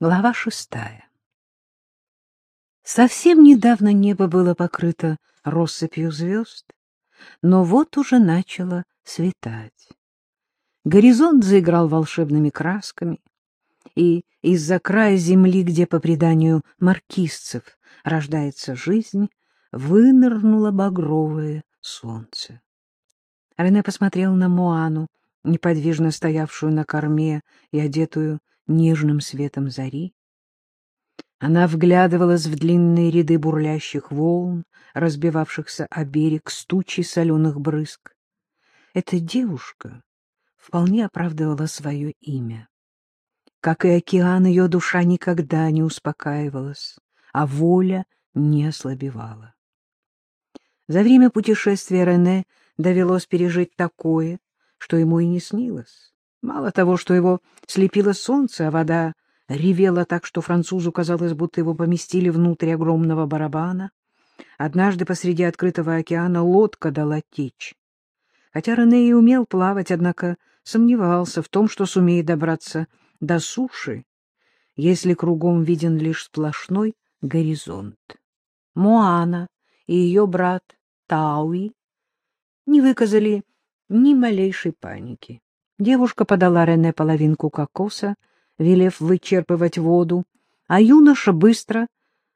Глава шестая Совсем недавно небо было покрыто россыпью звезд, но вот уже начало светать. Горизонт заиграл волшебными красками, и из-за края земли, где, по преданию маркизцев, рождается жизнь, вынырнуло багровое солнце. Рене посмотрел на Моану, неподвижно стоявшую на корме и одетую нежным светом зари. Она вглядывалась в длинные ряды бурлящих волн, разбивавшихся о берег с тучей соленых брызг. Эта девушка вполне оправдывала свое имя. Как и океан, ее душа никогда не успокаивалась, а воля не ослабевала. За время путешествия Рене довелось пережить такое, что ему и не снилось. Мало того, что его слепило солнце, а вода ревела так, что французу казалось, будто его поместили внутрь огромного барабана, однажды посреди открытого океана лодка дала течь. Хотя Рене и умел плавать, однако сомневался в том, что сумеет добраться до суши, если кругом виден лишь сплошной горизонт. Моана и ее брат Тауи не выказали ни малейшей паники. Девушка подала Рене половинку кокоса, велев вычерпывать воду, а юноша быстро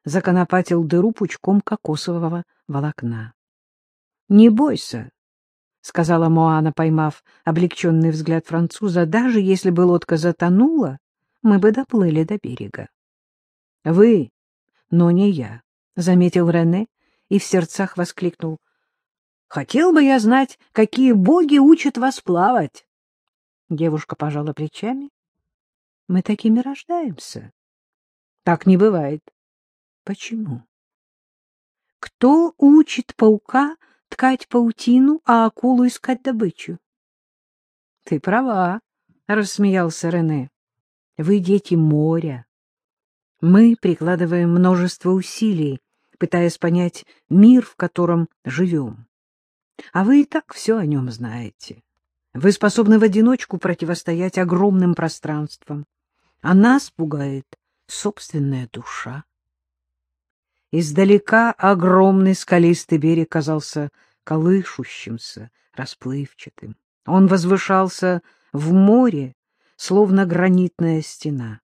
законопатил дыру пучком кокосового волокна. — Не бойся, — сказала Моана, поймав облегченный взгляд француза, — даже если бы лодка затонула, мы бы доплыли до берега. — Вы, но не я, — заметил Рене и в сердцах воскликнул. — Хотел бы я знать, какие боги учат вас плавать. Девушка пожала плечами. — Мы такими рождаемся. — Так не бывает. — Почему? — Кто учит паука ткать паутину, а акулу искать добычу? — Ты права, — рассмеялся Рене. — Вы дети моря. Мы прикладываем множество усилий, пытаясь понять мир, в котором живем. А вы и так все о нем знаете. Вы способны в одиночку противостоять огромным пространствам, а нас пугает собственная душа. Издалека огромный скалистый берег казался колышущимся, расплывчатым. Он возвышался в море, словно гранитная стена.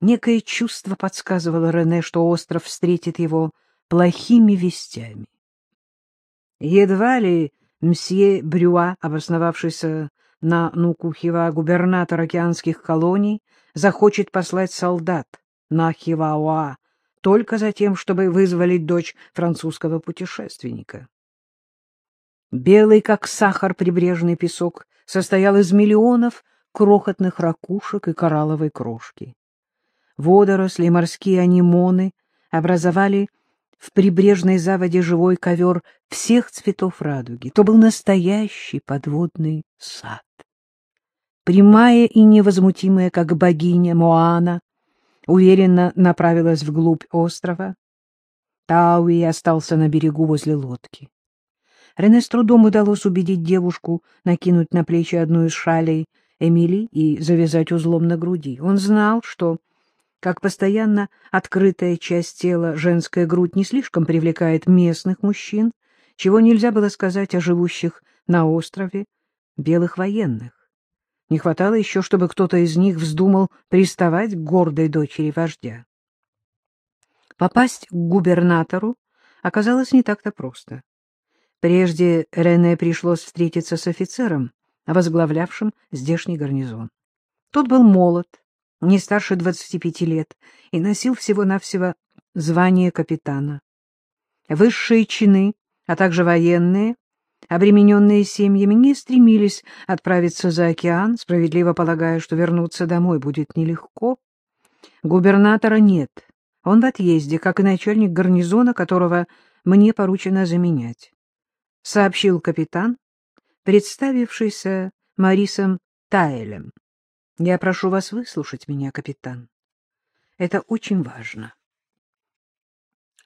Некое чувство подсказывало Рене, что остров встретит его плохими вестями. Едва ли Мсье Брюа, обосновавшийся на Нукухева губернатор океанских колоний, захочет послать солдат на Хивауа только за тем, чтобы вызволить дочь французского путешественника. Белый, как сахар, прибрежный песок состоял из миллионов крохотных ракушек и коралловой крошки. Водоросли и морские анимоны образовали в прибрежной заводе живой ковер всех цветов радуги. То был настоящий подводный сад. Прямая и невозмутимая, как богиня Моана, уверенно направилась вглубь острова. Тауи остался на берегу возле лодки. Рене с трудом удалось убедить девушку накинуть на плечи одну из шалей Эмили и завязать узлом на груди. Он знал, что как постоянно открытая часть тела женская грудь не слишком привлекает местных мужчин, чего нельзя было сказать о живущих на острове белых военных. Не хватало еще, чтобы кто-то из них вздумал приставать к гордой дочери вождя. Попасть к губернатору оказалось не так-то просто. Прежде Рене пришлось встретиться с офицером, возглавлявшим здешний гарнизон. Тот был молод, не старше двадцати пяти лет, и носил всего-навсего звание капитана. Высшие чины, а также военные, обремененные семьями, не стремились отправиться за океан, справедливо полагая, что вернуться домой будет нелегко. Губернатора нет, он в отъезде, как и начальник гарнизона, которого мне поручено заменять, — сообщил капитан, представившийся Марисом Тайлем. Я прошу вас выслушать меня, капитан. Это очень важно.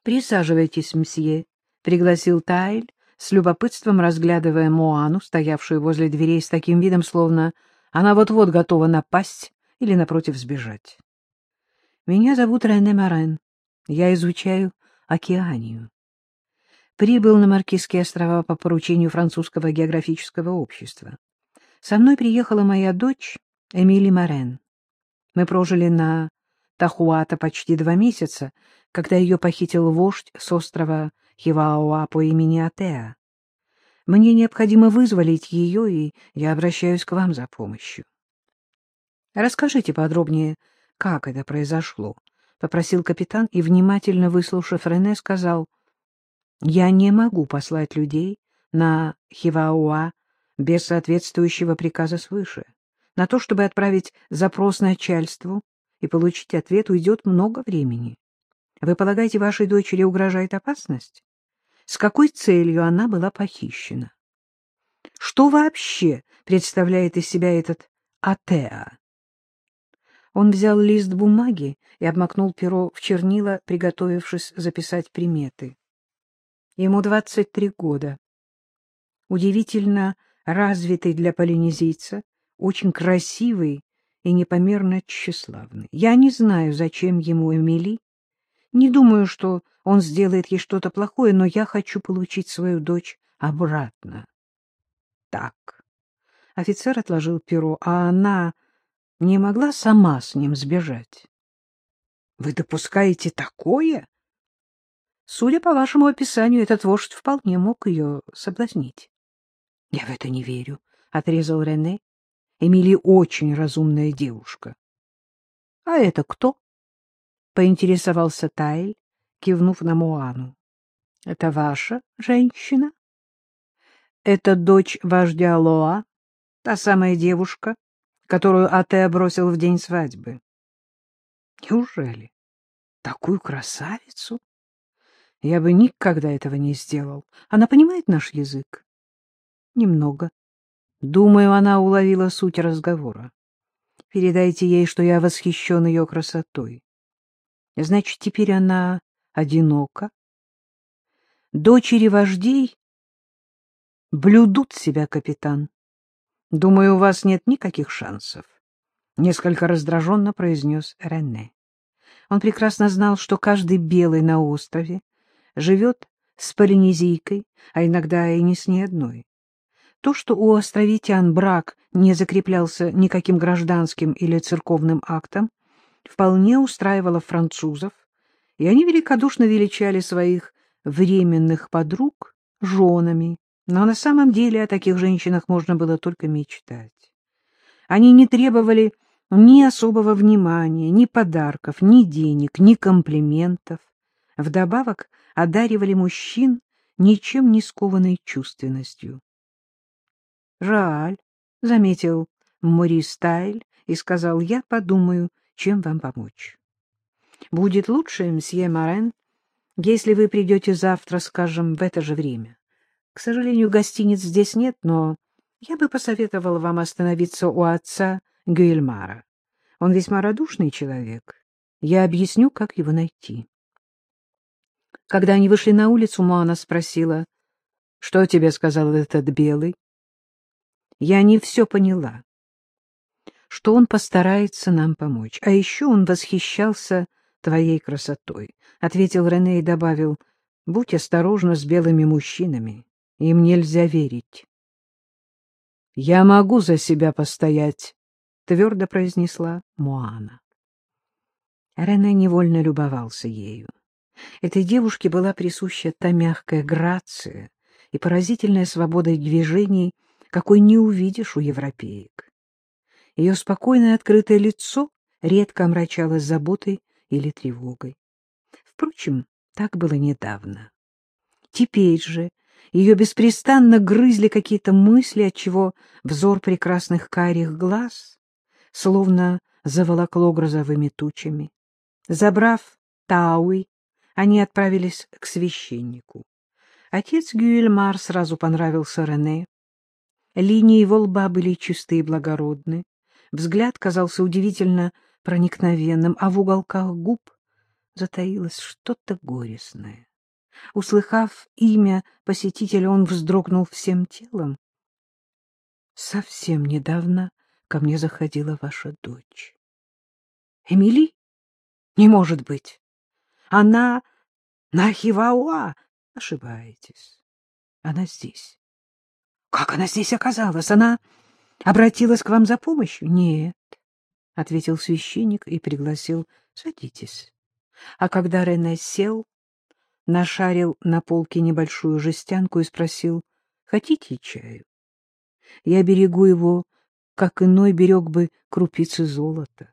Присаживайтесь, мсье, — пригласил Тайль, с любопытством разглядывая Моану, стоявшую возле дверей с таким видом, словно она вот-вот готова напасть или, напротив, сбежать. Меня зовут Рене Морен. Я изучаю океанию. Прибыл на Маркизские острова по поручению французского географического общества. Со мной приехала моя дочь Эмили Морен. Мы прожили на Тахуата почти два месяца, когда ее похитил вождь с острова Хивауа по имени Атеа. Мне необходимо вызволить ее, и я обращаюсь к вам за помощью. Расскажите подробнее, как это произошло, — попросил капитан и, внимательно выслушав Рене, сказал, — я не могу послать людей на Хивауа без соответствующего приказа свыше. На то, чтобы отправить запрос начальству и получить ответ, уйдет много времени. Вы полагаете, вашей дочери угрожает опасность? С какой целью она была похищена? Что вообще представляет из себя этот Атеа? Он взял лист бумаги и обмакнул перо в чернила, приготовившись записать приметы. Ему двадцать три года. Удивительно развитый для полинезийца, очень красивый и непомерно тщеславный. Я не знаю, зачем ему Эмили. Не думаю, что он сделает ей что-то плохое, но я хочу получить свою дочь обратно. Так. Офицер отложил перо, а она не могла сама с ним сбежать. — Вы допускаете такое? Судя по вашему описанию, этот вождь вполне мог ее соблазнить. — Я в это не верю, — отрезал Рене. Эмили очень разумная девушка. — А это кто? — поинтересовался Тайль, кивнув на Моану. — Это ваша женщина? — Это дочь вождя Лоа, та самая девушка, которую Атеа бросил в день свадьбы. Неужели? Такую красавицу? Я бы никогда этого не сделал. Она понимает наш язык? Немного. Думаю, она уловила суть разговора. Передайте ей, что я восхищен ее красотой. Значит, теперь она одинока? Дочери вождей блюдут себя, капитан. Думаю, у вас нет никаких шансов. Несколько раздраженно произнес Рене. Он прекрасно знал, что каждый белый на острове живет с полинезийкой, а иногда и не с ней одной. То, что у островитян брак не закреплялся никаким гражданским или церковным актом, вполне устраивало французов, и они великодушно величали своих временных подруг женами, но на самом деле о таких женщинах можно было только мечтать. Они не требовали ни особого внимания, ни подарков, ни денег, ни комплиментов. Вдобавок одаривали мужчин ничем не скованной чувственностью. — Жаль, — заметил Мори Стайль и сказал, — я подумаю, чем вам помочь. — Будет лучше, мсье Морен, если вы придете завтра, скажем, в это же время. К сожалению, гостиниц здесь нет, но я бы посоветовал вам остановиться у отца Гюэльмара. Он весьма радушный человек. Я объясню, как его найти. Когда они вышли на улицу, Моана спросила, что тебе сказал этот белый? Я не все поняла. Что он постарается нам помочь. А еще он восхищался твоей красотой, — ответил Рене и добавил, — будь осторожна с белыми мужчинами. Им нельзя верить. — Я могу за себя постоять, — твердо произнесла Моана. Рене невольно любовался ею. Этой девушке была присуща та мягкая грация и поразительная свобода движений, какой не увидишь у европеек. Ее спокойное открытое лицо редко омрачалось заботой или тревогой. Впрочем, так было недавно. Теперь же ее беспрестанно грызли какие-то мысли, отчего взор прекрасных карих глаз словно заволокло грозовыми тучами. Забрав Тауи, они отправились к священнику. Отец Гюэльмар сразу понравился Рене. Линии его лба были чистые и благородны. Взгляд казался удивительно проникновенным, а в уголках губ затаилось что-то горестное. Услыхав имя посетителя, он вздрогнул всем телом. — Совсем недавно ко мне заходила ваша дочь. — Эмили? Не может быть. Она на Хивауа. Ошибаетесь. Она здесь. Как она здесь оказалась? Она обратилась к вам за помощью? Нет, — ответил священник и пригласил. Садитесь. А когда Рене сел, нашарил на полке небольшую жестянку и спросил, хотите чаю? Я берегу его, как иной берег бы крупицы золота.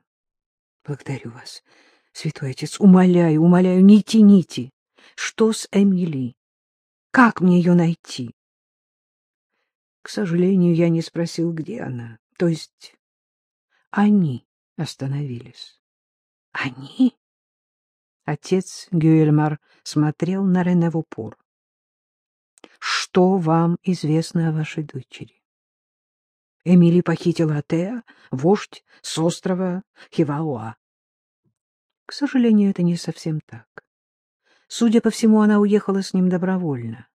Благодарю вас, святой отец, умоляю, умоляю, не тяните. Что с Эмили? Как мне ее найти? К сожалению, я не спросил, где она. То есть они остановились. Они? Отец Гюэльмар смотрел на Рене в упор. Что вам известно о вашей дочери? Эмили похитила Атеа, вождь с острова Хивауа. К сожалению, это не совсем так. Судя по всему, она уехала с ним добровольно.